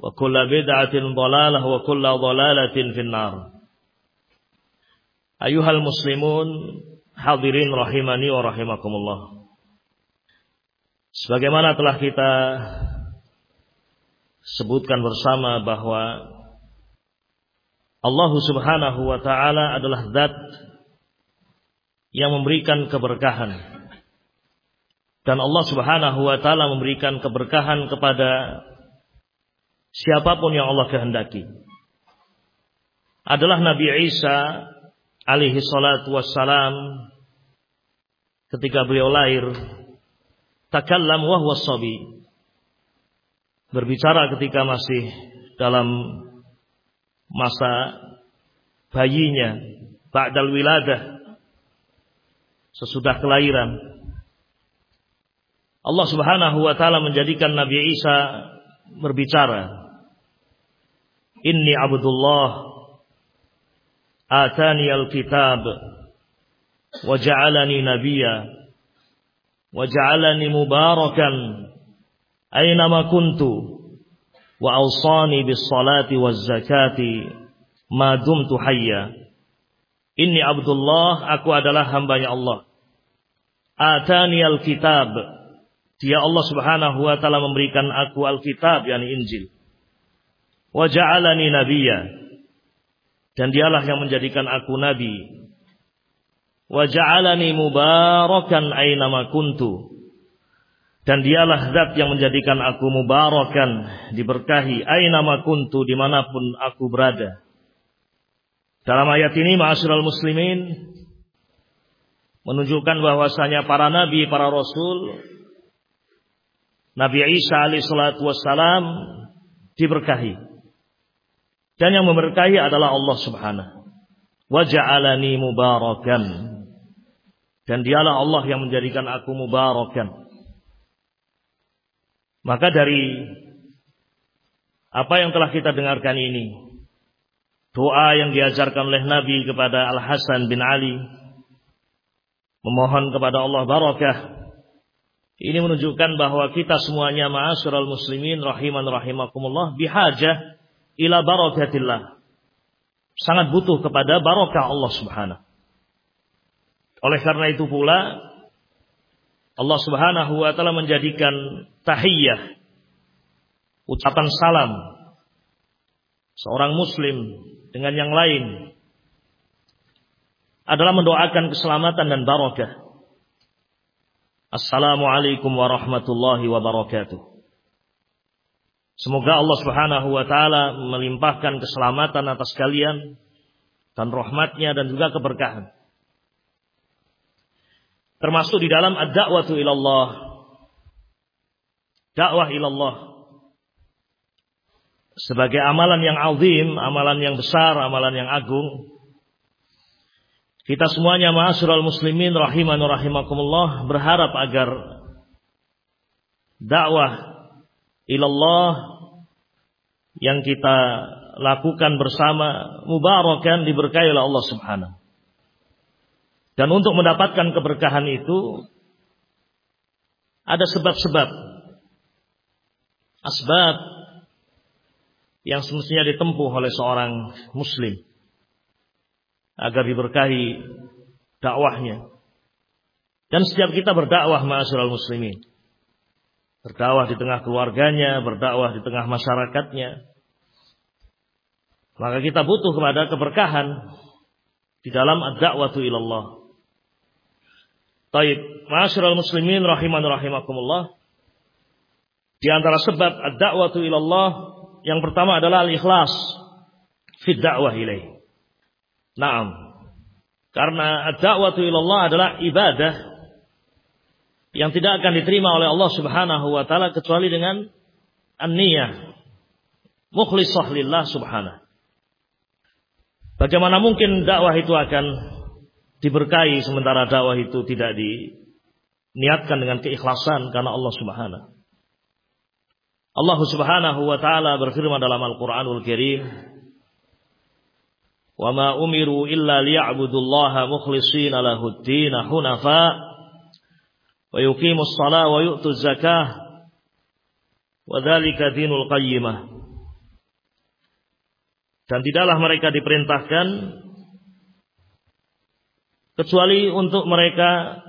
wa kullu bid'atin dhalalah wa kullu dhalalatin finnar. Ayuhal muslimun, hadirin rahimani wa rahimakumullah. Sebagaimana telah kita sebutkan bersama bahwa Allah Subhanahu wa taala adalah zat yang memberikan keberkahan. Dan Allah Subhanahu wa taala memberikan keberkahan kepada siapa pun yang Allah kehendaki. Adalah Nabi Isa alaihi salatu wassalam ketika beliau lahir. Takallam wa huwa berbicara ketika masih dalam masa bayinya ba'dal wiladah sesudah kelahiran. Allah Subhanahu wa taala menjadikan Nabi Isa berbicara Inni Abdullah atani al-kitab wa ja'alani nabiyya wa ja'alani mubarakan aina ma kuntu wa awsani bis salati waz zakati ma dumtu hayya. Inni Abdullah, aku adalah hambanya Allah. Atani al-kitab. Dia Allah Subhanahu wa taala memberikan aku Alkitab yakni Injil. Wa ja'alani nabiyya. Dan dialah yang menjadikan aku nabi. Wa ja'alani mubarakan aina ma kuntu. Dan dialah zat yang menjadikan aku mubarakan, diberkahi, aina kuntu, di mana pun aku berada. Dalam ayat ini, ma'asyiral muslimin, menunjukkan bahwasanya para nabi, para rasul, Nabi Isa alaihissalatu wassalam diberkahi. Dan yang memberkahi adalah Allah subhanahu. Wa ja'alani mubarakan. Dan dialah Allah yang menjadikan aku mubarakan maka dari apa yang telah kita dengarkan ini, doa yang diajarkan oleh Nabi kepada Al Hasan bin Ali, memohon kepada Allah barakah. Ini menunjukkan bahwa kita semuanya ma'asyiral muslimin rahiman rahimakumullah bihajah ila barakatillah. Sangat butuh kepada barakah Allah Subhanahu. Oleh karena itu pula Allah Subhanahu wa taala menjadikan tahiyyah ucapan salam seorang muslim dengan yang lain adalah mendoakan keselamatan dan barakah. Assalamualaikum warahmatullahi wabarakatuh. Semoga Allah Subhanahu wa taala melimpahkan keselamatan atas kalian dan rahmatnya dan juga keberkahan. Termasuk di dalam ad-da'watu ilallah. Dakwah ilallah. Sebagai amalan yang azim, amalan yang besar, amalan yang agung. Kita semuanya ma'asyiral muslimin rahiman rahimakumullah berharap agar dakwah ilallah yang kita lakukan bersama mubarakan diberkahi oleh Allah Subhanahu. Dan untuk mendapatkan keberkahan itu ada sebab-sebab. Asbab yang semestinya ditempuh oleh seorang muslim agar diberkahi dakwahnya. Dan setiap kita berdakwah ma'asyiral muslimin. Berdakwah di tengah keluarganya, berdakwah di tengah masyarakatnya. Maka kita butuh kepada keberkahan di dalam ad-da'watu ilallah. Taib, ma'asyiral muslimin rahiman rahimakumullah. Di antara sebab ad-da'watu ilallah yang pertama adalah al-ikhlas fi da'wah ilaih. Naam. Karena ad-da'watu ilallah adalah ibadah yang tidak akan diterima oleh Allah Subhanahu wa taala kecuali dengan an-niyah mukhlisah lillah subhanahu. Bagaimana mungkin dakwah itu akan diberkahi sementara dakwah itu tidak diniatkan dengan keikhlasan karena Allah Subhanahu. Allah Subhanahu wa taala berfirman dalam Al-Qur'anul Karim, "Wa ma umiru illa liya'budullaha mukhlishina lahud-din hunafa wa yuqimus shalah wa yu'tuz zakah wa dzalika dinul qayyimah." Dan tidaklah mereka diperintahkan kecuali untuk mereka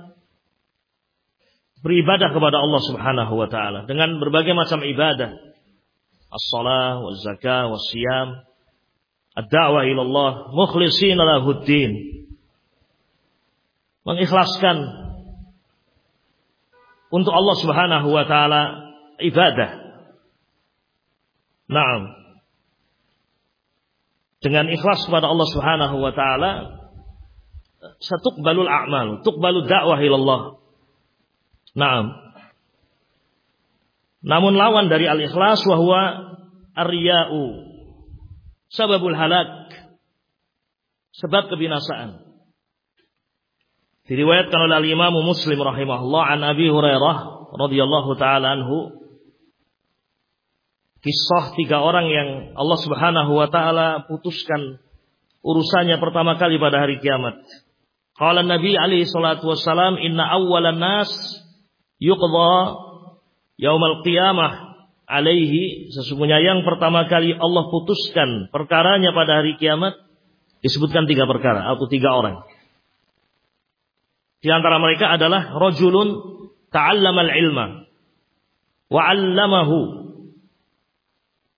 beribadah kepada Allah Subhanahu wa taala dengan berbagai macam ibadah. As-shalah, waz-zakah, was-siyam, ad-da'wah ila Allah mukhlishin lahuddin. Mengikhlaskan untuk Allah Subhanahu wa taala ibadah. Naam. Dengan ikhlas kepada Allah Subhanahu wa taala satuqbalul a'mal, tuqbalu da'wah ilallah. Naam. Namun lawan dari al-ikhlas wahwa ar-riya'u. Sababul halak. Sebab kebinasaan. Diriwayatkan oleh al-Imam Muslim rahimahullah an Abi Hurairah radhiyallahu taala anhu kisah tiga orang yang Allah Subhanahu wa taala putuskan urusannya pertama kali pada hari kiamat. Qala Nabi alaihi salatu wassalam inna awwalan nas yuqdha yaumal qiyamah alaihi sesungguhnya yang pertama kali Allah putuskan perkaranya pada hari kiamat disebutkan tiga perkara atau tiga orang. Di antara mereka adalah rojulun ta'allamal ilma wa 'allamahu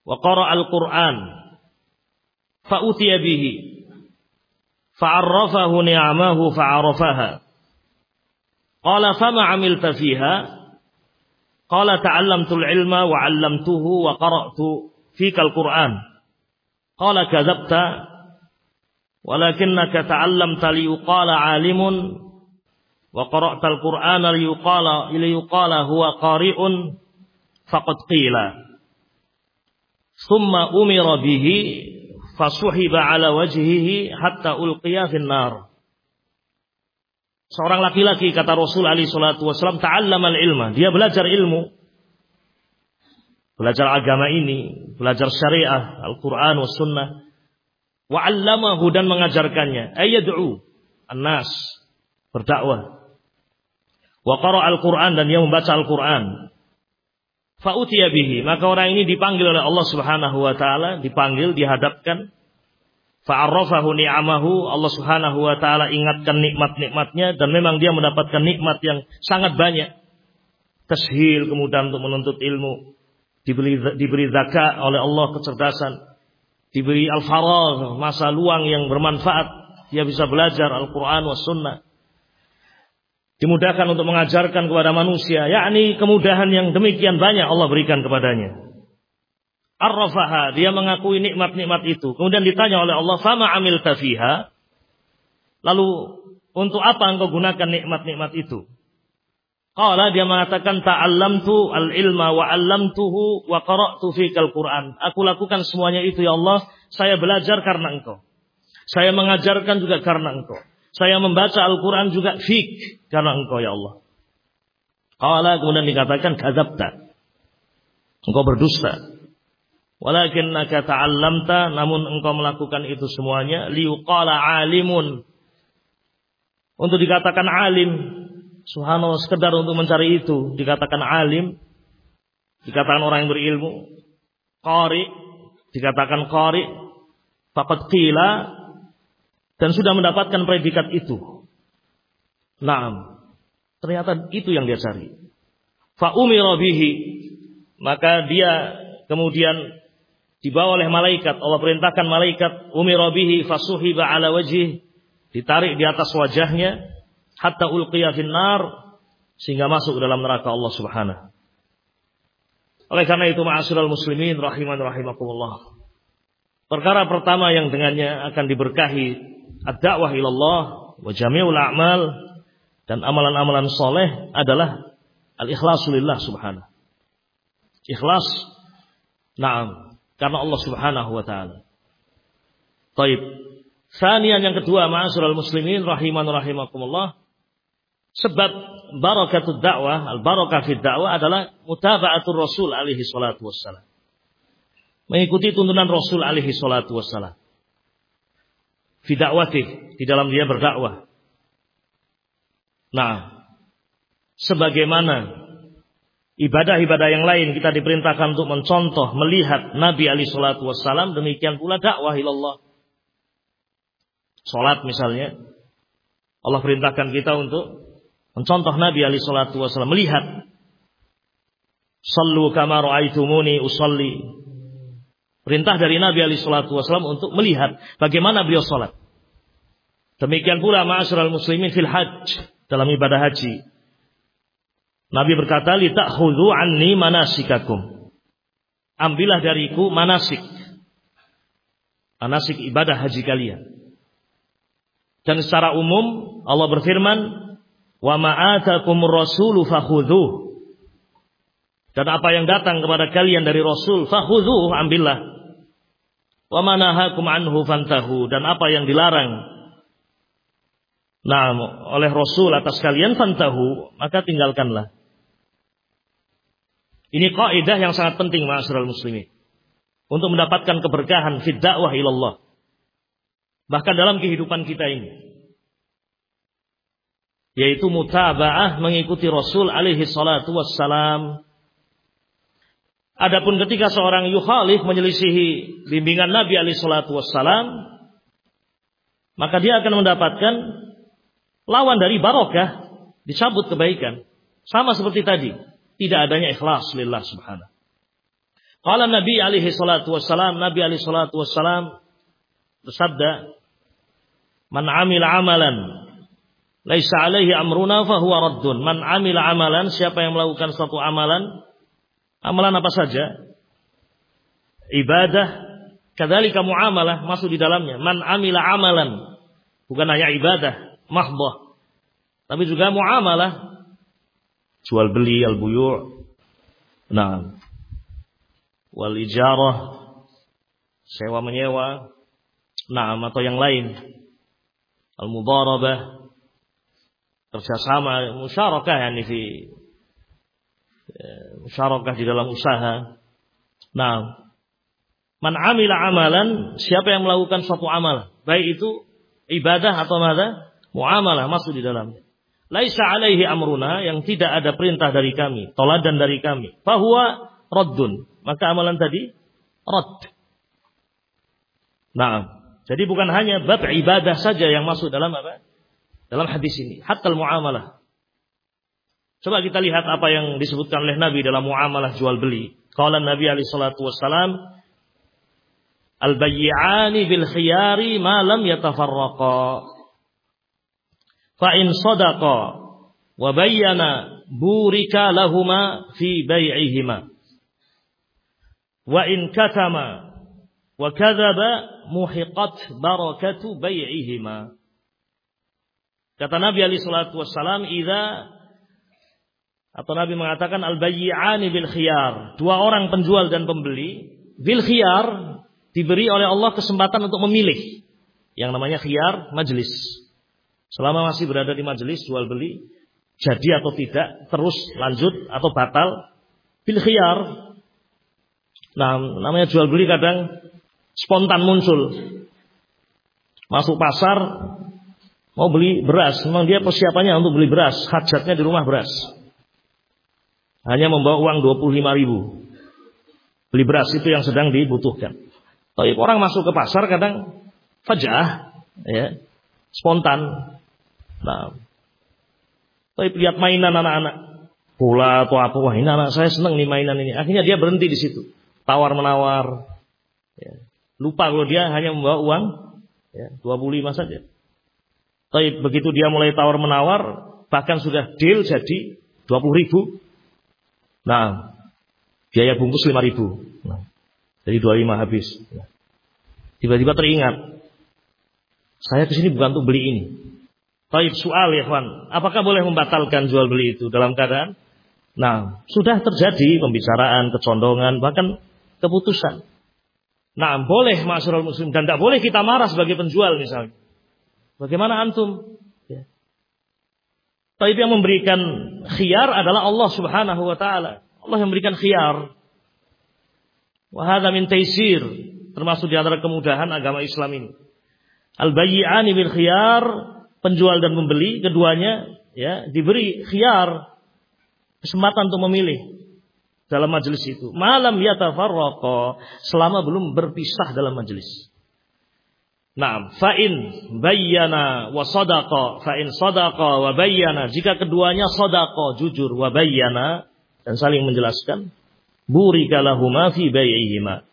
wa qara al-Qur'an fa utiya bihi fa'arrafahu ni'amahu fa'arafaha qala fama 'amilta fiha فما عملت فيها قال تعلمت العلم وعلمته وقرأت فيك القرآن قال كذبت ولكنك تعلمت ليقال عالم وقرأت القرآن ليقال, ليقال هو قارئ فقد قيل ثم أمر به fasuhiba ala wajhihi hatta ulqiya finnar. Seorang laki-laki kata Rasul Ali salatu wasallam ta'allamal ilma, dia belajar ilmu. Belajar agama ini, belajar syariah, Al-Qur'an was sunnah. Wa 'allamahu dan mengajarkannya. Ayyad'u an-nas berdakwah. Wa qara al-Qur'an dan dia membaca Al-Qur'an. Fa'utiya bihi. Maka orang ini dipanggil oleh Allah Subhanahu wa taala, dipanggil, dihadapkan. Fa'arrafahu ni'amahu. Allah Subhanahu wa taala ingatkan nikmat-nikmatnya dan memang dia mendapatkan nikmat yang sangat banyak. Tashil kemudian untuk menuntut ilmu. Diberi diberi zakat oleh Allah kecerdasan. Diberi al-faragh, masa luang yang bermanfaat. Dia bisa belajar Al-Qur'an was sunnah dimudahkan untuk mengajarkan kepada manusia, yakni kemudahan yang demikian banyak Allah berikan kepadanya. Arrafaha, dia mengakui nikmat-nikmat itu. Kemudian ditanya oleh Allah, "Fama amil tafiha?" Lalu untuk apa engkau gunakan nikmat-nikmat itu? Qala dia mengatakan ta'allamtu al-ilma wa 'allamtuhu wa qara'tu fikal Qur'an. Aku lakukan semuanya itu ya Allah, saya belajar karena engkau. Saya mengajarkan juga karena engkau. Saya membaca Al-Quran juga fik karena engkau ya Allah. Qala kemudian dikatakan kadzabta. Engkau berdusta. Walakinnaka ta'allamta namun engkau melakukan itu semuanya liuqala alimun. Untuk dikatakan alim. Subhanallah sekedar untuk mencari itu dikatakan alim. Dikatakan orang yang berilmu. Qari dikatakan qari. Faqad qila dan sudah mendapatkan predikat itu. Naam. Ternyata itu yang dia cari. Fa umira bihi. Maka dia kemudian dibawa oleh malaikat. Allah perintahkan malaikat umira bihi fasuhiba ala wajih. Ditarik di atas wajahnya hatta ulqiya finnar sehingga masuk dalam neraka Allah Subhanahu. Oleh karena itu ma'asyiral muslimin rahiman rahimakumullah. Perkara pertama yang dengannya akan diberkahi ad-da'wah ilallah wa jami'ul a'mal dan amalan-amalan soleh adalah al-ikhlasu lillah subhanahu. Ikhlas. Naam. Karena Allah subhanahu wa ta'ala. Taib. Sanian yang kedua, ma'asyiral muslimin rahiman rahimakumullah. Sebab barakatul dakwah, al-barakah fid dakwah adalah mutaba'atul Rasul alaihi salatu wassalam. Mengikuti tuntunan Rasul alaihi salatu wassalam fi di dalam dia berdakwah. Nah, sebagaimana ibadah-ibadah yang lain kita diperintahkan untuk mencontoh, melihat Nabi Ali Shallallahu Wasallam, demikian pula dakwah ilallah. Salat misalnya, Allah perintahkan kita untuk mencontoh Nabi Ali Shallallahu Wasallam, melihat. Sallu kama ra'aitumuni usalli. Perintah dari Nabi Ali Shallallahu Wasallam untuk melihat bagaimana beliau sholat. Demikian pula ma'asyiral muslimin fil hajj dalam ibadah haji. Nabi berkata, "Li ta'khudhu anni manasikakum." Ambillah dariku manasik. Manasik ibadah haji kalian. Dan secara umum Allah berfirman, "Wa ma'atakum rasulu fakhudhuh." Dan apa yang datang kepada kalian dari Rasul, fakhudhuh, ambillah. Wa manahakum anhu fantahu dan apa yang dilarang nah oleh Rasul atas kalian fantahu maka tinggalkanlah. Ini kaidah yang sangat penting ma'asyiral muslimin untuk mendapatkan keberkahan fid dakwah ilallah. Bahkan dalam kehidupan kita ini yaitu mutaba'ah mengikuti Rasul alaihi salatu wassalam Adapun ketika seorang yukhalif menyelisihi bimbingan Nabi alaihi salatu wassalam, maka dia akan mendapatkan lawan dari barokah, dicabut kebaikan. Sama seperti tadi, tidak adanya ikhlas lillah subhanahu. Qala Nabi alaihi salatu wassalam, Nabi alaihi salatu wassalam bersabda, "Man amila amalan laisa alaihi amruna fahuwa raddun." Man amila amalan, siapa yang melakukan suatu amalan Amalan apa saja? Ibadah, kadzalika muamalah masuk di dalamnya. Man amila amalan. Bukan hanya ibadah, mahbah. Tapi juga muamalah. Jual beli, al-buyu'. Nah. Wal ijarah. Sewa menyewa. Nah, atau yang lain. Al-mudarabah. Kerjasama, musyarakah yani fi musyarakah di dalam usaha. Nah, man amila amalan, siapa yang melakukan suatu amal, baik itu ibadah atau mana, muamalah masuk di dalamnya. Laisa alaihi amruna yang tidak ada perintah dari kami, toladan dari kami. Fahuwa raddun. Maka amalan tadi rad. Nah, jadi bukan hanya bab ibadah saja yang masuk dalam apa? Dalam hadis ini, hatta muamalah. Coba kita lihat apa yang disebutkan oleh Nabi dalam muamalah jual beli. Qala Nabi alaihi salatu wassalam, "Al-bayyi'ani bil khiyari ma lam yatafarraqa." Fa in sadaqa wa bayyana burika lahuma fi bai'ihima. wa in katama wa kadzaba muhiqat barakatu bai'ihima. Kata Nabi alaihi salatu wassalam, "Idza atau Nabi mengatakan al-bayyi'ani bil khiyar. Dua orang penjual dan pembeli bil khiyar diberi oleh Allah kesempatan untuk memilih. Yang namanya khiyar majlis. Selama masih berada di majelis jual beli, jadi atau tidak, terus lanjut atau batal bil khiyar. Nah, namanya jual beli kadang spontan muncul. Masuk pasar mau beli beras, memang dia persiapannya untuk beli beras, hajatnya di rumah beras hanya membawa uang 25 ribu. Beli beras itu yang sedang dibutuhkan. Tapi orang masuk ke pasar kadang fajah, ya, spontan. Nah, tapi lihat mainan anak-anak, bola atau apa, wah ini anak saya senang nih mainan ini. Akhirnya dia berhenti di situ, tawar menawar. Ya. Lupa kalau dia hanya membawa uang ya, 25 saja. Tapi begitu dia mulai tawar menawar, bahkan sudah deal jadi 20 ribu, Nah, biaya bungkus 5 ribu. Nah, jadi 25 habis. Nah, tiba-tiba teringat, saya ke sini bukan untuk beli ini. Taib soal ya kawan, apakah boleh membatalkan jual beli itu dalam keadaan? Nah, sudah terjadi pembicaraan, kecondongan, bahkan keputusan. Nah, boleh masyarakat muslim dan tidak boleh kita marah sebagai penjual misalnya. Bagaimana antum? Tapi yang memberikan khiyar adalah Allah Subhanahu wa taala. Allah yang memberikan khiyar. Wa hadza min taisir, termasuk di antara kemudahan agama Islam ini. Al-bayyi'ani bil khiyar, penjual dan pembeli keduanya ya diberi khiyar kesempatan untuk memilih dalam majelis itu. Malam yatafarraqa selama belum berpisah dalam majelis. Nah, fa'in bayyana wa sadaqa, fa'in sadaqa wa bayyana. Jika keduanya sadaqa, jujur, wa bayyana, dan saling menjelaskan, burika lahuma fi bai'ihima.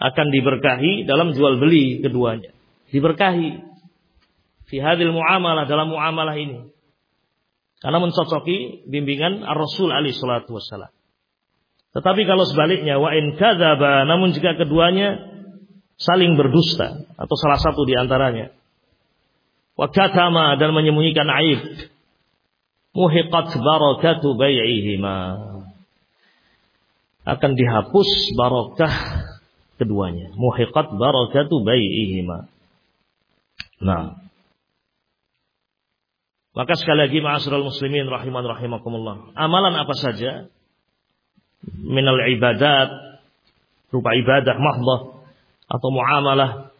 Akan diberkahi dalam jual beli keduanya. Diberkahi. Fi hadil muamalah, dalam muamalah ini. Karena mencocoki bimbingan Ar-Rasul alaihi wassalam. Tetapi kalau sebaliknya, wa in kadzaba, namun jika keduanya saling berdusta atau salah satu di antaranya. Wa katama dan menyembunyikan aib. Muhiqat barakatu bai'ihima. Akan dihapus barakah keduanya. Muhiqat barakatu bai'ihima. Nah. Maka sekali lagi ma'asyiral muslimin rahiman rahimakumullah. Amalan apa saja? Minal ibadat rupa ibadah mahdah atau muamalah.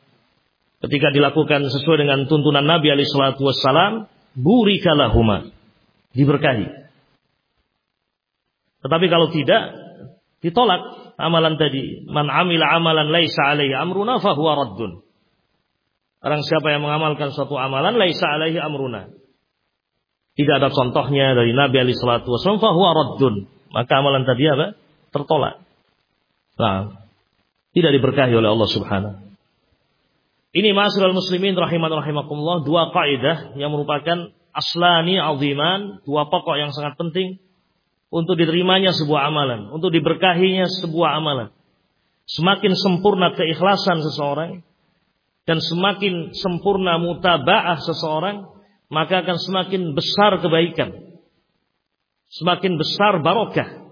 Ketika dilakukan sesuai dengan tuntunan Nabi alaihi salatu wassalam burikalahuma diberkahi. Tetapi kalau tidak ditolak amalan tadi. Man amila amalan laisa alaihi amruna fahuwa raddun. Orang siapa yang mengamalkan suatu amalan laisa alaihi amruna tidak ada contohnya dari Nabi alaihi salatu wassalam fahuwa raddun maka amalan tadi apa tertolak nah tidak diberkahi oleh Allah Subhanahu. Ini masyarakat muslimin rahiman rahimakumullah dua kaidah yang merupakan aslani aziman, dua pokok yang sangat penting untuk diterimanya sebuah amalan, untuk diberkahinya sebuah amalan. Semakin sempurna keikhlasan seseorang dan semakin sempurna mutabaah seseorang, maka akan semakin besar kebaikan. Semakin besar barokah.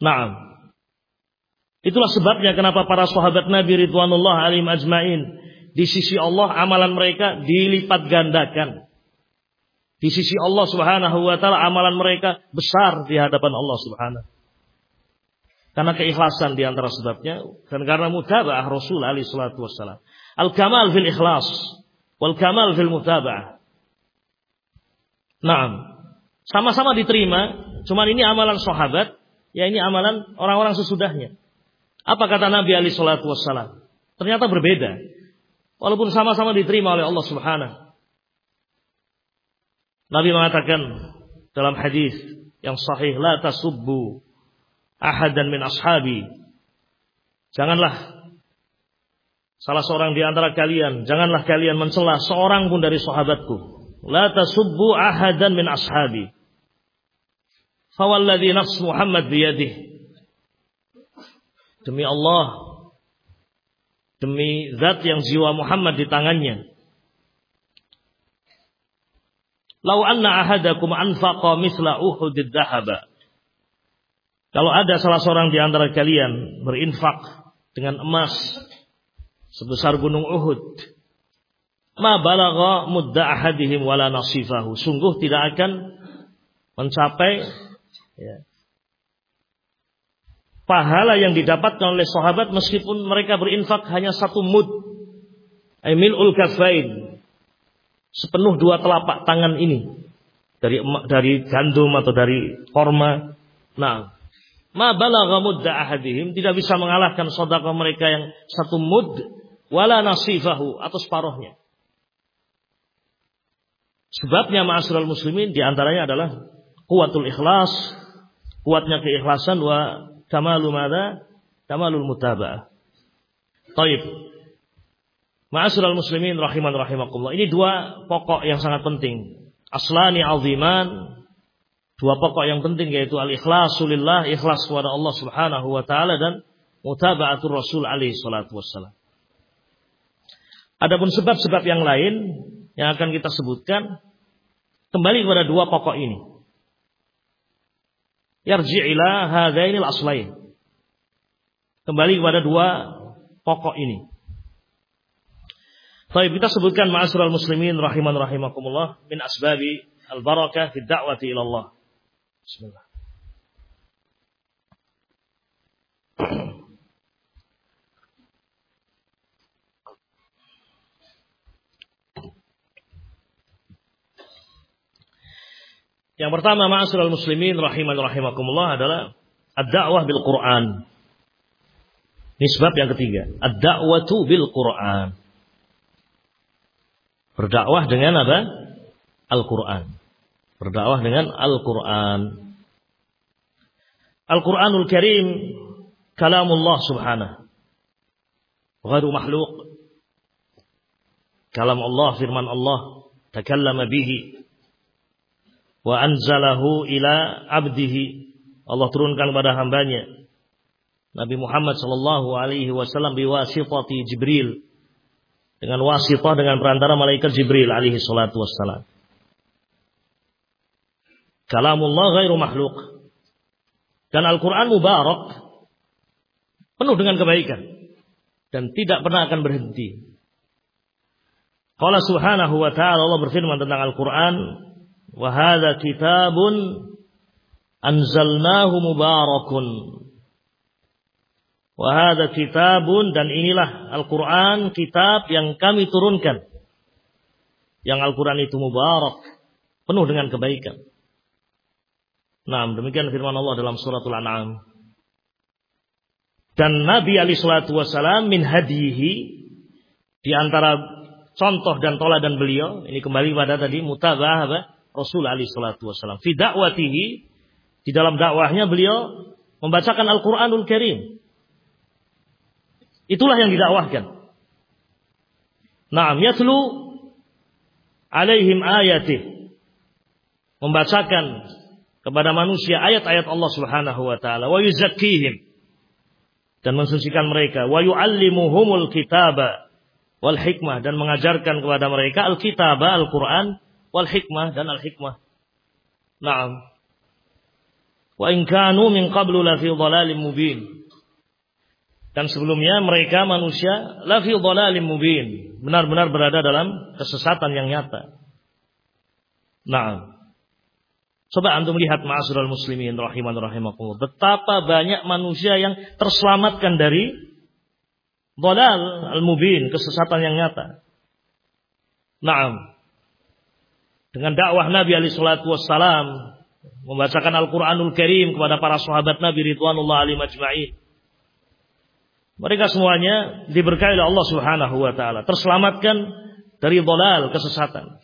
Nah, Itulah sebabnya kenapa para sahabat Nabi Ridwanullah alim ajmain di sisi Allah amalan mereka dilipat gandakan. Di sisi Allah Subhanahu wa taala amalan mereka besar di hadapan Allah Subhanahu. Karena keikhlasan di antara sebabnya dan karena mutaba'ah Rasul alaihi salatu. Al-kamal fil ikhlas wal kamal fil mutaba'ah. Naam. Sama-sama diterima, cuman ini amalan sahabat, ya ini amalan orang-orang sesudahnya. Apa kata Nabi Ali Shallallahu Wasallam? Ternyata berbeda. Walaupun sama-sama diterima oleh Allah Subhanahu. Nabi mengatakan dalam hadis yang sahih, la tasubbu ahadan min ashabi. Janganlah salah seorang di antara kalian, janganlah kalian mencela seorang pun dari sahabatku. La tasubbu ahadan min ashabi. Fawalladhi nafs Muhammad biyadih Demi Allah. Demi zat yang jiwa Muhammad di tangannya. Lau anna ahadakum anfaqa mithla uhudid dhahaba. Kalau ada salah seorang di antara kalian berinfak dengan emas sebesar gunung Uhud, ma balagha mudda ahadihim wala nasifahu. Sungguh tidak akan mencapai ya, pahala yang didapatkan oleh sahabat meskipun mereka berinfak hanya satu mud. Emil ul kafain. Sepenuh dua telapak tangan ini. Dari dari gandum atau dari korma. Nah, ma balagha mudda ahadihim tidak bisa mengalahkan sedekah mereka yang satu mud wala nasifahu atau separuhnya. Sebabnya ma'asyiral muslimin di antaranya adalah kuatul ikhlas, kuatnya keikhlasan wa kamalu mada? Kamalul mutaba'ah. Taib. Ma'asyiral muslimin rahiman rahimakumullah. Ini dua pokok yang sangat penting. Aslani aziman. Dua pokok yang penting yaitu al-ikhlasu lillah, ikhlas kepada Allah Subhanahu wa taala dan mutaba'atul Rasul alaihi salatu wassalam. Adapun sebab-sebab yang lain yang akan kita sebutkan kembali kepada dua pokok ini yarji' ila hadainil aslain. Kembali kepada dua pokok ini. Baik, kita sebutkan ma'asyiral muslimin rahiman rahimakumullah min asbabi al-barakah fi da'wati ila Allah. Bismillah. Yang pertama ma'asyiral muslimin rahiman rahimakumullah adalah ad-da'wah bil Quran. Ini sebab yang ketiga, ad-da'watu bil Quran. Berdakwah dengan apa? Al-Quran. Berdakwah dengan Al-Quran. Al-Quranul Karim kalamullah subhanahu. Ghairu makhluk. Kalam Allah, firman Allah. Takallama bihi wa anzalahu ila abdihi. Allah turunkan kepada hambanya. Nabi Muhammad sallallahu alaihi wasallam biwasitati Jibril. Dengan wasitah dengan perantara malaikat Jibril alaihi salatu wassalam. Kalamullah ghairu makhluk dan Al-Quran mubarak. Penuh dengan kebaikan. Dan tidak pernah akan berhenti. Qala subhanahu wa ta'ala Allah berfirman tentang Al-Quran Wahada kitabun anzalnahu mubarakun. Wahada kitabun dan inilah Al-Quran kitab yang kami turunkan. Yang Al-Quran itu mubarak. Penuh dengan kebaikan. Nah demikian firman Allah dalam suratul An'am. Dan Nabi Ali Shallallahu Wasallam min hadihi di antara contoh dan toladan beliau ini kembali pada tadi mutabah apa? Rasul Ali Shallallahu Wasallam. Fi dakwatihi di dalam dakwahnya beliau membacakan Al-Quranul Karim. Itulah yang didakwahkan. Naam yatlu alaihim ayatih. Membacakan kepada manusia ayat-ayat Allah Subhanahu wa taala wa yuzakkihim dan mensucikan mereka wa yuallimuhumul kitaba wal hikmah dan mengajarkan kepada mereka al-kitaba Al-Qur'an wal hikmah dan al hikmah. Naam. Wa in kanu min qablu la fi dhalalim mubin. Dan sebelumnya mereka manusia la fi dhalalim mubin, benar-benar berada dalam kesesatan yang nyata. Naam. Coba antum lihat ma'asyiral muslimin rahiman rahimakumullah. Betapa banyak manusia yang terselamatkan dari dhalal al-mubin, kesesatan yang nyata. Naam dengan dakwah Nabi alaihi salatu membacakan Al-Qur'anul Karim kepada para sahabat Nabi ridwanullah alaihi majma'in. Mereka semuanya diberkahi oleh Allah Subhanahu wa taala, terselamatkan dari dolal kesesatan.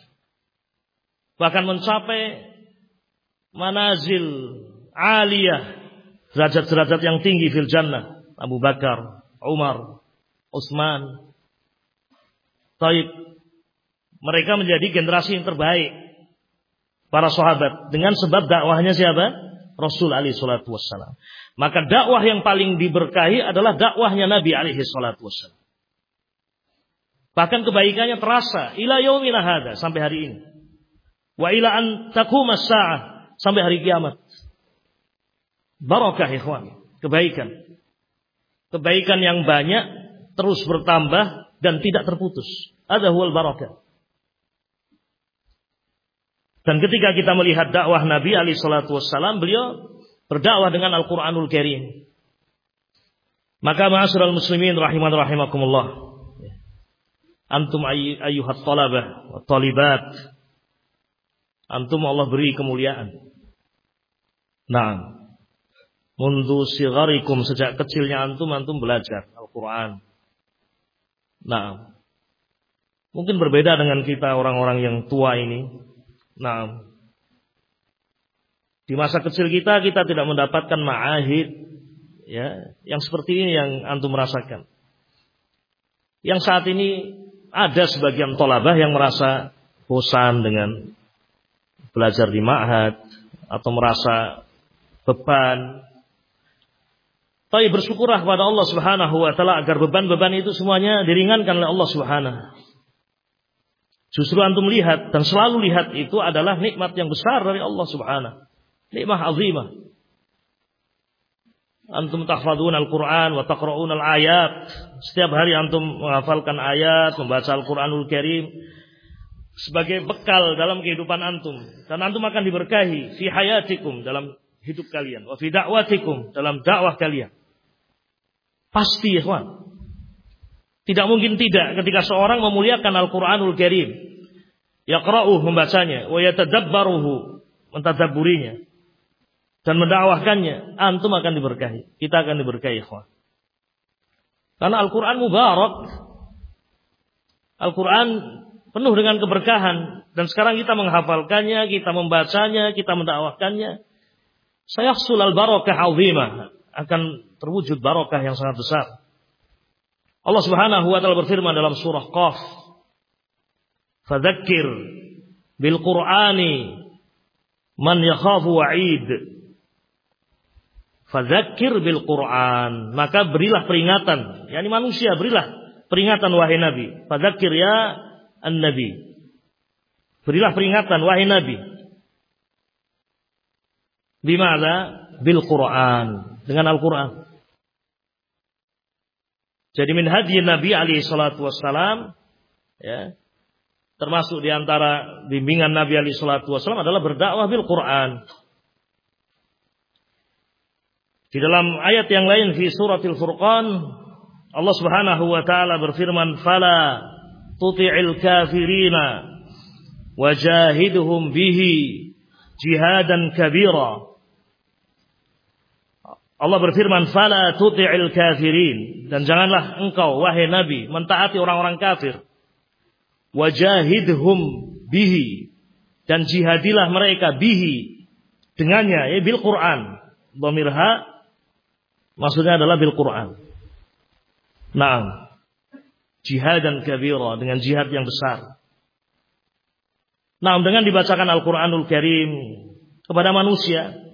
Bahkan mencapai manazil aliyah, derajat-derajat yang tinggi fil jannah. Abu Bakar, Umar, Utsman, Taib mereka menjadi generasi yang terbaik para sahabat dengan sebab dakwahnya siapa? Rasul alaihi salatu wassalam. Maka dakwah yang paling diberkahi adalah dakwahnya Nabi alaihi salatu wassalam. Bahkan kebaikannya terasa ila sampai hari ini. Wa ila an taquma sa'ah sampai hari kiamat. Barakah ikhwan, kebaikan. Kebaikan yang banyak terus bertambah dan tidak terputus. Ada huwal barakah. Dan ketika kita melihat dakwah Nabi Ali Shallallahu Wasallam, beliau berdakwah dengan Al Quranul Karim. Maka ma'asyiral muslimin rahiman rahimakumullah. Antum ayyuhat talabah wa talibat. Antum Allah beri kemuliaan. Nah, mundu sigarikum sejak kecilnya antum antum belajar Al-Qur'an. Nah, mungkin berbeda dengan kita orang-orang yang tua ini. Nah, di masa kecil kita kita tidak mendapatkan ma'ahid ya, yang seperti ini yang antum merasakan. Yang saat ini ada sebagian tolabah yang merasa bosan dengan belajar di ma'had atau merasa beban. Tapi bersyukurlah kepada Allah Subhanahu wa taala agar beban-beban itu semuanya diringankan oleh Allah Subhanahu Justru antum lihat dan selalu lihat itu adalah nikmat yang besar dari Allah Subhanahu. Nikmat azimah. Antum tahfadzun Al-Qur'an wa taqra'un al-ayat. Setiap hari antum menghafalkan ayat, membaca Al-Qur'anul Karim sebagai bekal dalam kehidupan antum dan antum akan diberkahi fi hayatikum dalam hidup kalian wa fi da'watikum dalam dakwah kalian. Pasti kawan. Tidak mungkin tidak ketika seorang memuliakan Al-Quranul Karim. Yaqra'uh membacanya. Wa yatadabbaruhu. Mentadabburinya. Dan mendakwahkannya. Antum akan diberkahi. Kita akan diberkahi. Ikhwan. Karena Al-Quran mubarak. Al-Quran penuh dengan keberkahan. Dan sekarang kita menghafalkannya, kita membacanya, kita mendakwahkannya. Sayahsul al-barakah azimah. Akan terwujud barakah yang sangat besar. Allah Subhanahu wa taala berfirman dalam surah Qaf, "Fadzakir bil Qur'ani man yakhafu wa'id." Fadzakir bil Qur'an, maka berilah peringatan, yakni manusia berilah peringatan wahai Nabi. Fadzakir ya an-nabi. Berilah peringatan wahai Nabi. Bimana? Bil Qur'an, dengan Al-Qur'an. Jadi min hadi Nabi alaihi salatu wassalam ya, termasuk di antara bimbingan Nabi alaihi salatu wassalam adalah berdakwah bil Quran. Di dalam ayat yang lain fi suratil Furqan Allah Subhanahu wa taala berfirman fala tuti'il kafirina wajahidhum bihi jihadan kabira Allah berfirman, "Fala tuti'il kafirin." Dan janganlah engkau wahai Nabi mentaati orang-orang kafir. Wajahidhum bihi dan jihadilah mereka bihi dengannya ya bil Quran. Dhamirha maksudnya adalah bil Quran. Nah, jihad dan kabira dengan jihad yang besar. Nah, dengan dibacakan Al-Quranul Karim kepada manusia,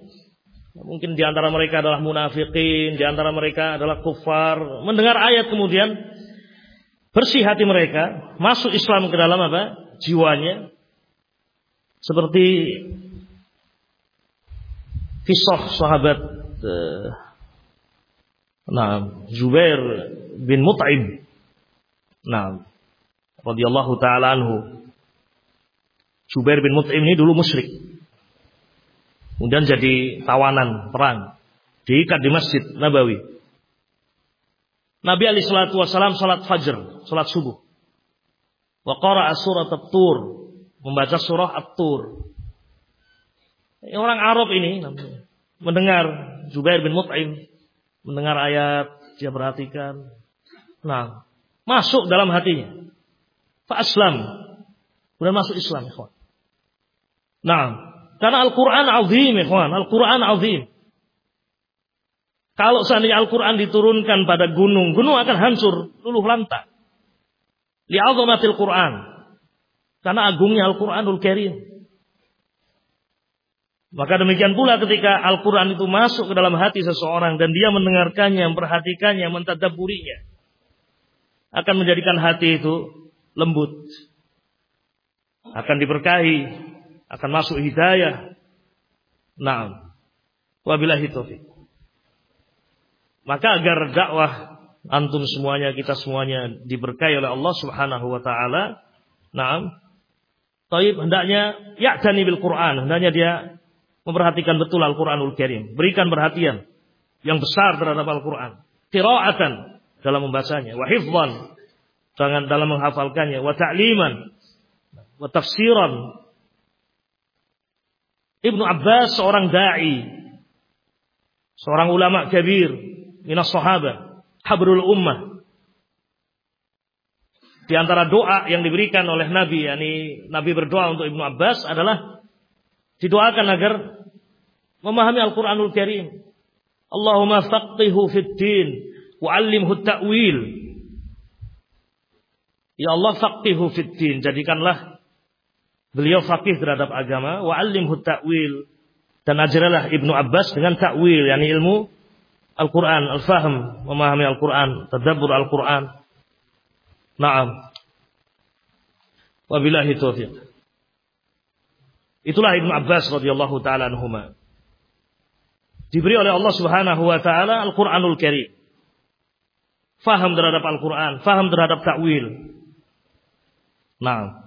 Mungkin di antara mereka adalah munafikin, di antara mereka adalah kufar. Mendengar ayat kemudian bersih hati mereka, masuk Islam ke dalam apa? Jiwanya. Seperti kisah sahabat nah, Jubair bin Mut'im. Nah, radhiyallahu taala anhu. Jubair bin Mut'im ini dulu musyrik. Kemudian jadi tawanan perang. Diikat di Masjid Nabawi. Nabi Ali Shallallahu Wasallam salat fajr, salat subuh. Wa qara'a surat At-Tur, membaca surah At-Tur. Orang Arab ini mendengar Jubair bin Mut'im mendengar ayat, dia perhatikan. Nah, masuk dalam hatinya. Fa aslam. Kemudian masuk Islam, Nah, karena Al-Quran azim, ikhwan. Al-Quran azim. Kalau seandainya Al-Quran diturunkan pada gunung, gunung akan hancur, luluh lantak. Li'azamatil Quran. Karena agungnya Al-Quranul Karim. Maka demikian pula ketika Al-Quran itu masuk ke dalam hati seseorang dan dia mendengarkannya, memperhatikannya, mentadaburinya. Akan menjadikan hati itu lembut. Akan diberkahi. Akan masuk hidayah. Nah. Wabillahi taufiq. Maka agar dakwah antum semuanya, kita semuanya diberkahi oleh Allah subhanahu wa ta'ala. Nah. Taib hendaknya ya'tani bil Quran. Hendaknya dia memperhatikan betul Al-Quranul Karim. Berikan perhatian yang besar terhadap Al-Quran. Qira'atan dalam membacanya. Wa hifzan jangan dalam menghafalkannya. Wa ta'liman. Wa tafsiran. Ibnu Abbas seorang da'i. Seorang ulama kabir. Minas sahabat. Habrul ummah. Di antara doa yang diberikan oleh Nabi, yakni Nabi berdoa untuk Ibnu Abbas adalah Didoakan agar memahami Al-Quranul Karim. Allahumma faqihu fid din wa allimhu ta'wil. Ya Allah faqihu fid din. Jadikanlah beliau faqih terhadap agama wa allimhu ta'wil. Dan ajaralah Ibnu Abbas dengan ta'wil, yakni ilmu Al-Quran, al-fahm, memahami Al-Quran, tadabbur Al-Quran. Naam. Wabillahi taufiq. Itulah Ibnu Abbas radhiyallahu taala anhuma. Diberi oleh Allah Subhanahu wa taala Al-Qur'anul Karim. Faham terhadap Al-Qur'an, faham terhadap takwil. Nah.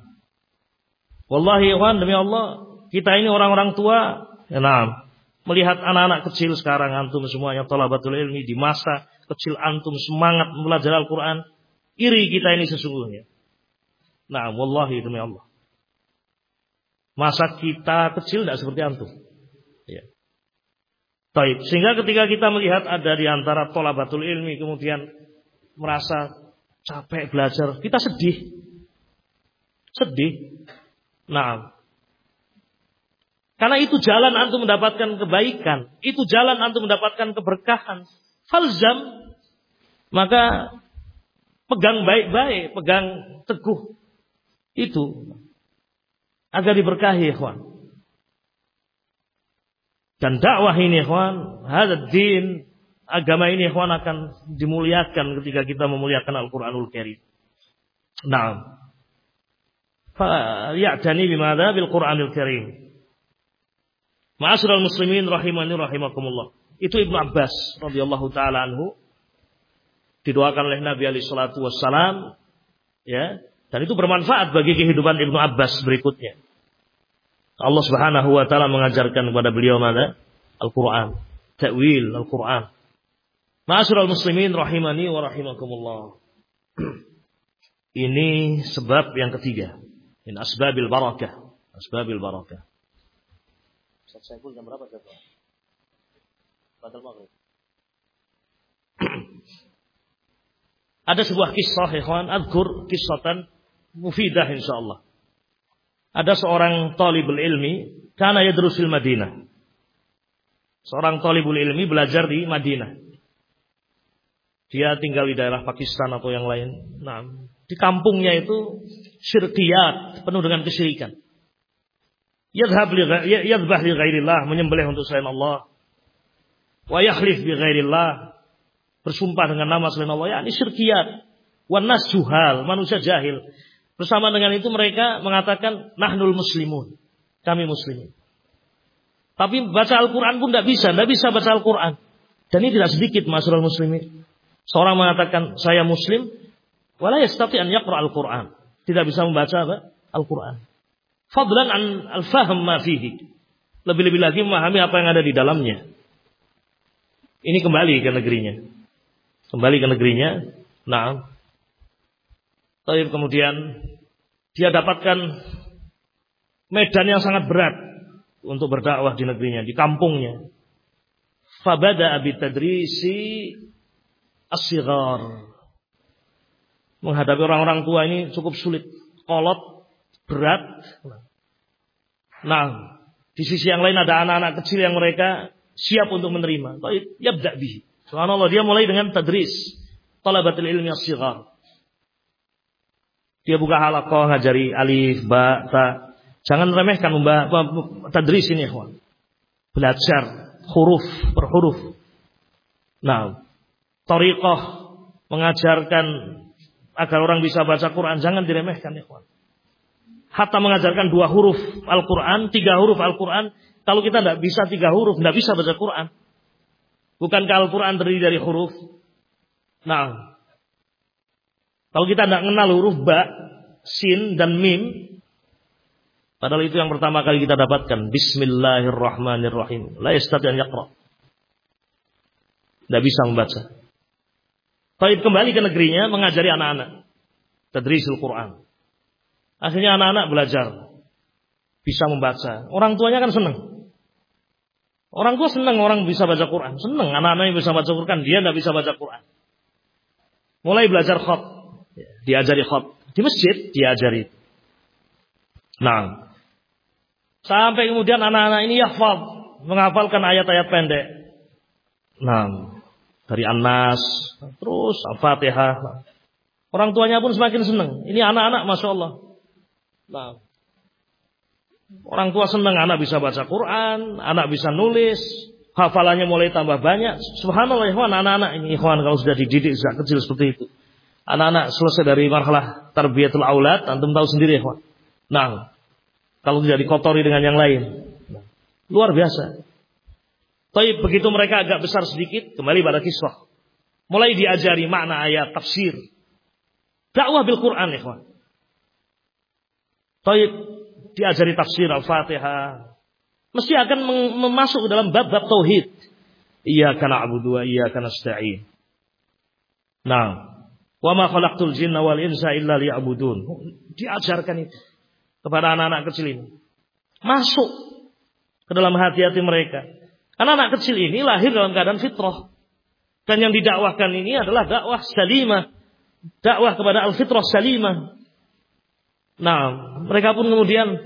Wallahi ikhwan demi Allah, kita ini orang-orang tua, ya nah, melihat anak-anak kecil sekarang antum semuanya talabatul ilmi di masa kecil antum semangat belajar Al-Qur'an, iri kita ini sesungguhnya. Nah, wallahi demi Allah. Masa kita kecil tidak seperti antum. Ya. Taib. Sehingga ketika kita melihat ada di antara tolabatul ilmi kemudian merasa capek belajar, kita sedih. Sedih. Nah, karena itu jalan antum mendapatkan kebaikan, itu jalan antum mendapatkan keberkahan. Falzam, maka pegang baik-baik, pegang teguh. Itu agar diberkahi ikhwan. Dan dakwah ini ikhwan, hadad din, agama ini ikhwan akan dimuliakan ketika kita memuliakan Al-Qur'anul Karim. Naam. Fa'ya'tani bimada bil Qur'anil Karim. Ma'asyiral muslimin rahimani rahimakumullah. Itu Ibnu Abbas radhiyallahu taala anhu didoakan oleh Nabi alaihi salatu wassalam ya dan itu bermanfaat bagi kehidupan Ibnu Abbas berikutnya. Allah Subhanahu wa taala mengajarkan kepada beliau mana? Al-Qur'an, ta'wil Al-Qur'an. Ma'asyiral muslimin rahimani wa rahimakumullah. Ini sebab yang ketiga. Ini asbabil barakah. Asbabil barakah. Ustaz jam berapa maghrib. Ada sebuah kisah ikhwan, adkur kisahatan mufidah insyaallah. Ada seorang talibul ilmi, karena yadrusil Madinah. Seorang talibul ilmi belajar di Madinah. Dia tinggal di daerah Pakistan atau yang lain. Nah, di kampungnya itu syirkiyat, penuh dengan kesyirikan. Yadhab li, yadbah li ghairillah, menyembelih untuk selain Allah. Wa yahlif bi ghairillah, bersumpah dengan nama selain Allah. Ya, ini syirkiyat. Wa nas juhal, manusia jahil. Bersama dengan itu mereka mengatakan nahnul muslimun. Kami muslimin. Tapi baca Al-Quran pun tidak bisa. Tidak bisa baca Al-Quran. Dan ini tidak sedikit masyarakat muslimin. Seorang mengatakan saya muslim. Wala yastati an yaqra Al-Quran. Tidak bisa membaca? Al-Quran. Fadlan an al-fahm ma fihi. Lebih-lebih lagi memahami apa yang ada di dalamnya. Ini kembali ke negerinya. Kembali ke negerinya. Nah, tapi kemudian dia dapatkan medan yang sangat berat untuk berdakwah di negerinya, di kampungnya. Fabada abi tadrisi asyigar. Menghadapi orang-orang tua ini cukup sulit. Kolot, berat. Nah, di sisi yang lain ada anak-anak kecil yang mereka siap untuk menerima. Tapi yabda bihi. Subhanallah, dia mulai dengan tadris. Talabatul ilmi asyigar. Dia buka halakoh ngajari alif, ba, ta. Jangan remehkan tadris ini, ikhwan. belajar huruf per huruf. Nah, tariqah mengajarkan agar orang bisa baca Quran jangan diremehkan kawan. Hatta mengajarkan dua huruf Al-Quran, tiga huruf Al-Quran. Kalau kita tidak bisa tiga huruf, tidak bisa baca Quran. Bukankah Al-Quran terdiri dari huruf? Nah, kalau kita tidak mengenal huruf ba, sin, dan mim, padahal itu yang pertama kali kita dapatkan. Bismillahirrahmanirrahim. La yastati an yaqra. Tidak bisa membaca. Taib kembali ke negerinya mengajari anak-anak. Tadrisul Quran. Akhirnya anak-anak belajar. Bisa membaca. Orang tuanya kan senang. Orang tua senang orang bisa baca Quran. Senang anak-anaknya bisa baca Quran. Dia tidak bisa baca Quran. Mulai belajar khot. Diajari khot. Di masjid diajari. Nah. Sampai kemudian anak-anak ini yahfad. Menghafalkan ayat-ayat pendek. Nah. Dari An-Nas. Terus Al-Fatihah. Orang tuanya pun semakin senang. Ini anak-anak Masya Allah. Nah, orang tua senang anak bisa baca Quran, anak bisa nulis, hafalannya mulai tambah banyak. Subhanallah, ikhwan, anak-anak ini ikhwan kalau sudah dididik sejak kecil seperti itu. Anak-anak selesai dari marhalah tarbiyatul aulad, antum tahu sendiri ikhwan. Nah, kalau tidak dikotori dengan yang lain. Luar biasa. Tapi begitu mereka agak besar sedikit, kembali pada kisah. Mulai diajari makna ayat, tafsir. Dakwah bil Quran, ikhwan. Taib diajari tafsir Al-Fatihah. Mesti akan memasuk dalam bab-bab tauhid. Iya karena Abu Dua, iya karena nasta'in. Nah, wa ma khalaqtul jinna wal insa illa liya'budun. Diajarkan itu kepada anak-anak kecil ini. Masuk ke dalam hati-hati mereka. Anak-anak kecil ini lahir dalam keadaan fitrah. Dan yang didakwahkan ini adalah dakwah salimah. Dakwah kepada al-fitrah salimah. Nah, mereka pun kemudian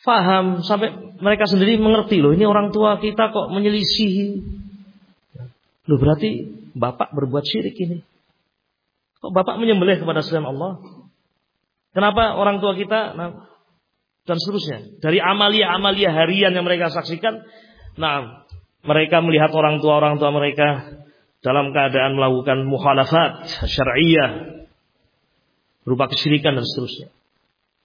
faham sampai mereka sendiri mengerti loh ini orang tua kita kok menyelisihi. Loh berarti bapak berbuat syirik ini. Kok bapak menyembelih kepada selain Allah? Kenapa orang tua kita nah, dan seterusnya. Dari amalia-amalia harian yang mereka saksikan, nah mereka melihat orang tua-orang tua mereka dalam keadaan melakukan mukhalafat syariah berupa kesyirikan dan seterusnya.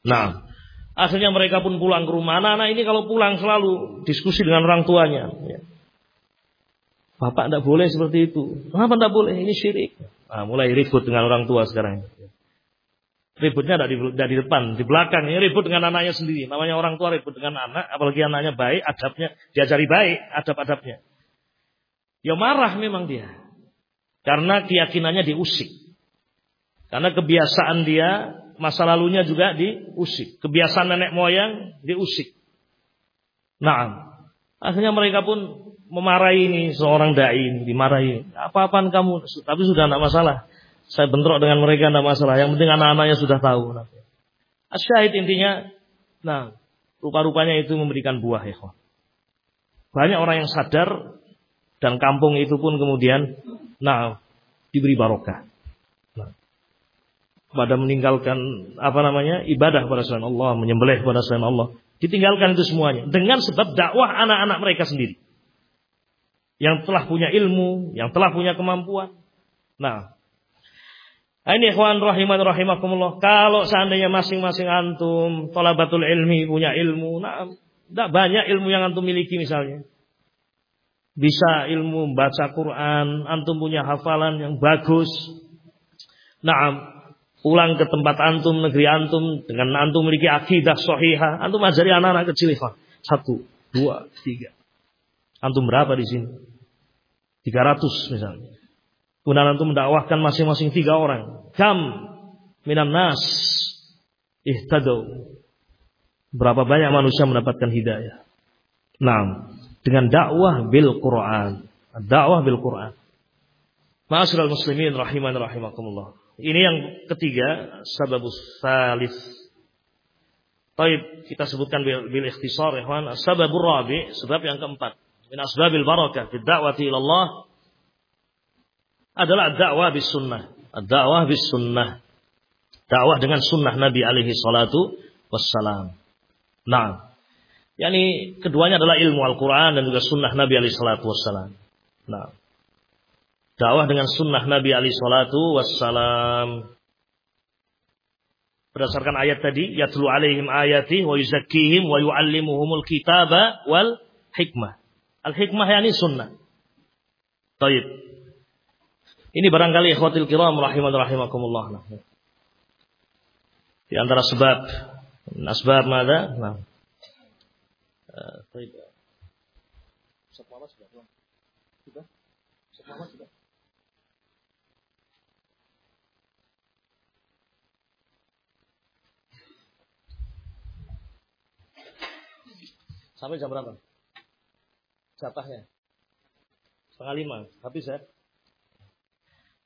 Nah, akhirnya mereka pun pulang ke rumah. Anak-anak ini kalau pulang selalu diskusi dengan orang tuanya. Ya. Bapak tidak boleh seperti itu. Kenapa tidak boleh? Ini syirik. Nah, mulai ribut dengan orang tua sekarang. Ributnya tidak di, di depan, di belakang. Ini ribut dengan anaknya sendiri. Namanya orang tua ribut dengan anak, apalagi anaknya baik, adabnya diajari baik, adab-adabnya. Ya marah memang dia. Karena keyakinannya diusik. Karena kebiasaan dia masa lalunya juga diusik. Kebiasaan nenek moyang diusik. Nah, akhirnya mereka pun memarahi ini seorang dai dimarahi. Apa-apaan kamu? Tapi sudah tidak masalah. Saya bentrok dengan mereka tidak masalah. Yang penting anak-anaknya sudah tahu. Asyahid intinya, nah, rupa-rupanya itu memberikan buah ya. Banyak orang yang sadar dan kampung itu pun kemudian, nah, diberi barokah pada meninggalkan apa namanya ibadah pada selain Allah, menyembelih pada selain Allah. Ditinggalkan itu semuanya dengan sebab dakwah anak-anak mereka sendiri. Yang telah punya ilmu, yang telah punya kemampuan. Nah, ini ikhwan rahiman rahimakumullah. Kalau seandainya masing-masing antum tolabatul ilmi punya ilmu, nah, tidak banyak ilmu yang antum miliki misalnya. Bisa ilmu baca Quran, antum punya hafalan yang bagus. Nah, pulang ke tempat antum, negeri antum, dengan antum memiliki akidah sohiha, antum ajari anak-anak kecil, Ikhwan. Satu, dua, tiga. Antum berapa di sini? Tiga ratus misalnya. Kemudian antum mendakwahkan masing-masing tiga orang. Kam minan nas ihtadau. Berapa banyak manusia mendapatkan hidayah. Nah, dengan dakwah bil Quran. Dakwah bil Quran. Ma'asyiral muslimin rahiman rahimakumullah. Ini yang ketiga, sababus salis. Taib kita sebutkan bil, bil ikhtisar kawan. Sababur rabi, sebab yang keempat. Min asbabil barakah fi da'wati ila Allah adalah dakwah bis sunnah. Dakwah bis sunnah. Dakwah dengan sunnah Nabi alaihi salatu wassalam. Nah, yakni keduanya adalah ilmu Al-Quran dan juga sunnah Nabi alaihi salatu wassalam. Nah, dakwah dengan sunnah Nabi Ali Shallallahu Wassalam. Berdasarkan ayat tadi, yatlu alaihim ayati wa yuzakkihim wa yuallimuhumul kitaba wal hikmah. Al hikmah yakni sunnah. Taib. Ini barangkali ikhwatil kiram rahiman rahimakumullah. Di antara sebab asbab mana? Nah. Eh, uh, Baik. Muhammad sudah? Sudah? Sudah? Sampai jam berapa? Jatahnya. Setengah lima. Habis ya?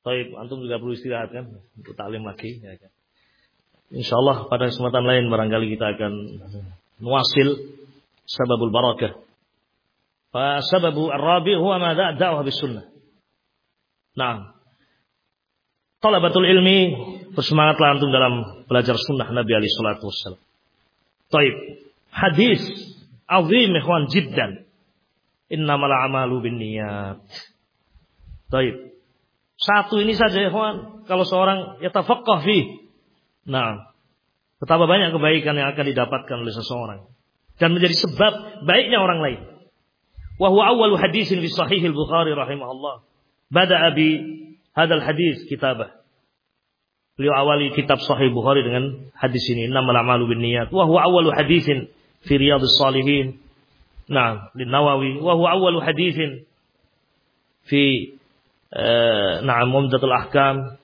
toib antum juga perlu istirahat kan? Untuk taklim lagi. Ya, kan? Insya Allah pada kesempatan lain barangkali kita akan nuasil sababul barakah. Fasababu ar-rabi huwa ma da'wah bis sunnah. Nah, talabatul ilmi bersemangatlah antum dalam belajar sunnah Nabi alaihi salatu wassalam. Taib. Hadis azim ikhwan jiddan. Innamal a'malu binniyat. Taib. Satu ini saja ikhwan, kalau seorang yatafaqqah fi. Nah, betapa banyak kebaikan yang akan didapatkan oleh seseorang dan menjadi sebab baiknya orang lain. Wa huwa awwalu hadisin fi sahih al-Bukhari rahimahullah. Bada'a bi hadal hadis kitabah. Beliau awali kitab Sahih Bukhari dengan hadis ini, "Innamal a'malu binniyat." Wa huwa awwalu hadisin fi Riyadhus Shalihin. Nah, di Nawawi, wa huwa awwalu hadisin fi na'am Umdatul Ahkam.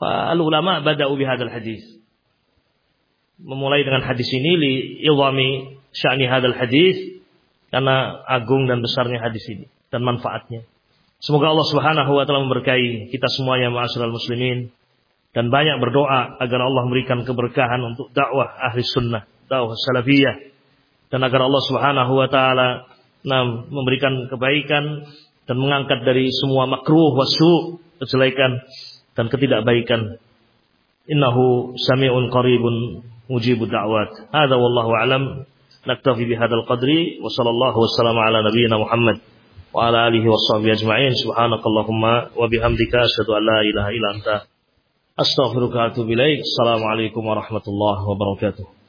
Fa al-ulama bada'u bi hadal hadis memulai dengan hadis ini li ilwami sya'ni hadal hadis karena agung dan besarnya hadis ini dan manfaatnya. Semoga Allah Subhanahu wa taala memberkahi kita semuanya ma'asyiral muslimin dan banyak berdoa agar Allah memberikan keberkahan untuk dakwah ahli sunnah, dakwah salafiyah dan agar Allah Subhanahu wa taala nah, memberikan kebaikan dan mengangkat dari semua makruh wasu kejelekan dan ketidakbaikan. Innahu sami'un qaribun mujibu da'wat. Hadza wallahu alam. Naktafi bihadzal qadri wa sallallahu wasallam ala nabiyyina Muhammad wa ala alihi washabbihi ajma'in. Subhanakallahumma wa bihamdika asyhadu an la ilaha illa anta astaghfiruka wa atubu ilaik. Assalamualaikum warahmatullahi wabarakatuh.